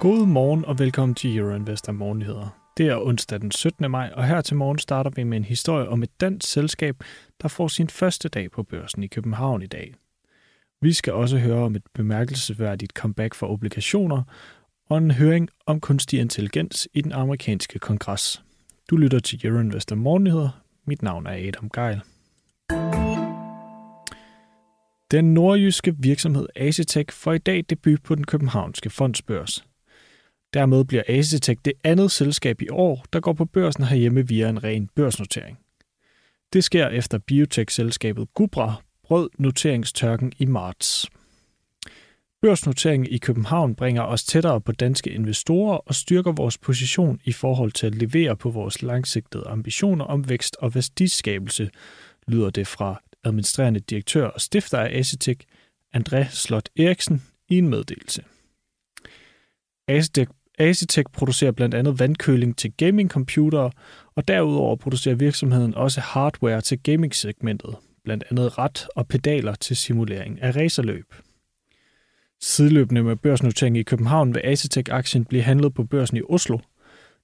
God morgen og velkommen til Euroinvestor Morgennyheder. Det er onsdag den 17. maj, og her til morgen starter vi med en historie om et dansk selskab, der får sin første dag på børsen i København i dag. Vi skal også høre om et bemærkelsesværdigt comeback for obligationer og en høring om kunstig intelligens i den amerikanske kongres. Du lytter til Euroinvestor Morgennyheder. Mit navn er Adam Geil. Den nordjyske virksomhed Asetek får i dag debut på den københavnske fondsbørs. Dermed bliver Asetek det andet selskab i år, der går på børsen herhjemme via en ren børsnotering. Det sker efter biotech-selskabet Gubra brød noteringstørken i marts. Børsnoteringen i København bringer os tættere på danske investorer og styrker vores position i forhold til at levere på vores langsigtede ambitioner om vækst og værdiskabelse, lyder det fra administrerende direktør og stifter af Asetek, André Slot Eriksen, i en meddelelse. Asetek Acetech producerer blandt andet vandkøling til gamingcomputere, og derudover producerer virksomheden også hardware til gaming-segmentet, blandt andet ret og pedaler til simulering af racerløb. Sideløbende med børsnotering i København vil Acetech-aktien blive handlet på børsen i Oslo,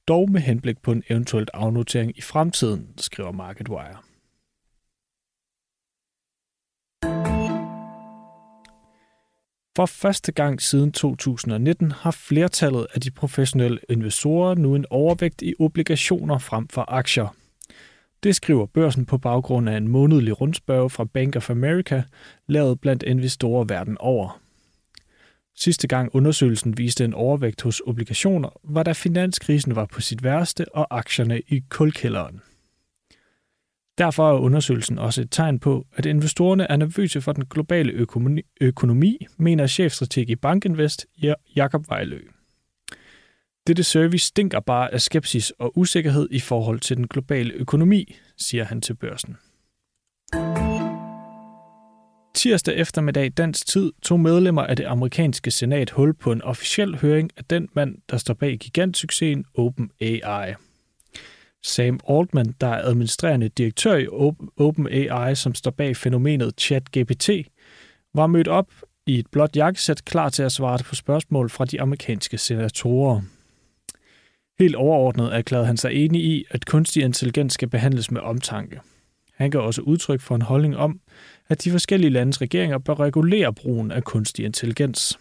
dog med henblik på en eventuelt afnotering i fremtiden, skriver MarketWire. For første gang siden 2019 har flertallet af de professionelle investorer nu en overvægt i obligationer frem for aktier. Det skriver børsen på baggrund af en månedlig rundspørg fra Bank of America, lavet blandt investorer verden over. Sidste gang undersøgelsen viste en overvægt hos obligationer, var da finanskrisen var på sit værste og aktierne i kulkælderen. Derfor er undersøgelsen også et tegn på, at investorerne er nervøse for den globale økonomi, økonomi mener chefstrateg i Bankinvest Jakob Vejlø. Dette service stinker bare af skepsis og usikkerhed i forhold til den globale økonomi, siger han til børsen. Tirsdag eftermiddag dansk tid tog medlemmer af det amerikanske senat hul på en officiel høring af den mand, der står bag gigantsuccesen OpenAI. Sam Altman, der er administrerende direktør i OpenAI, som står bag fænomenet ChatGPT, var mødt op i et blåt jakkesæt klar til at svare på spørgsmål fra de amerikanske senatorer. Helt overordnet erklærede han sig enig i, at kunstig intelligens skal behandles med omtanke. Han gav også udtryk for en holdning om, at de forskellige landes regeringer bør regulere brugen af kunstig intelligens.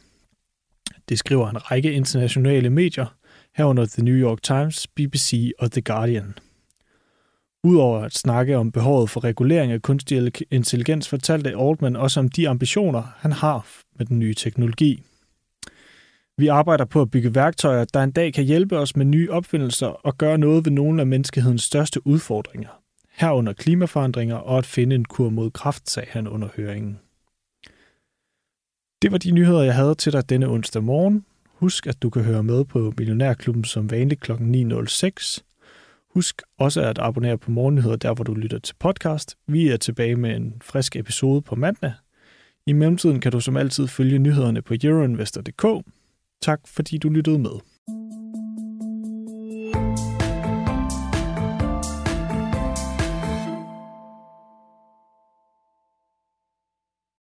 Det skriver en række internationale medier, herunder The New York Times, BBC og The Guardian. Udover at snakke om behovet for regulering af kunstig intelligens, fortalte Altman også om de ambitioner, han har med den nye teknologi. Vi arbejder på at bygge værktøjer, der en dag kan hjælpe os med nye opfindelser og gøre noget ved nogle af menneskehedens største udfordringer, herunder klimaforandringer og at finde en kur mod kraft, sagde han under høringen. Det var de nyheder, jeg havde til dig denne onsdag morgen. Husk, at du kan høre med på Millionærklubben som vanligt kl. 9.06. Husk også at abonnere på Morgennyheder, der hvor du lytter til podcast. Vi er tilbage med en frisk episode på mandag. I mellemtiden kan du som altid følge nyhederne på euroinvestor.dk. Tak fordi du lyttede med.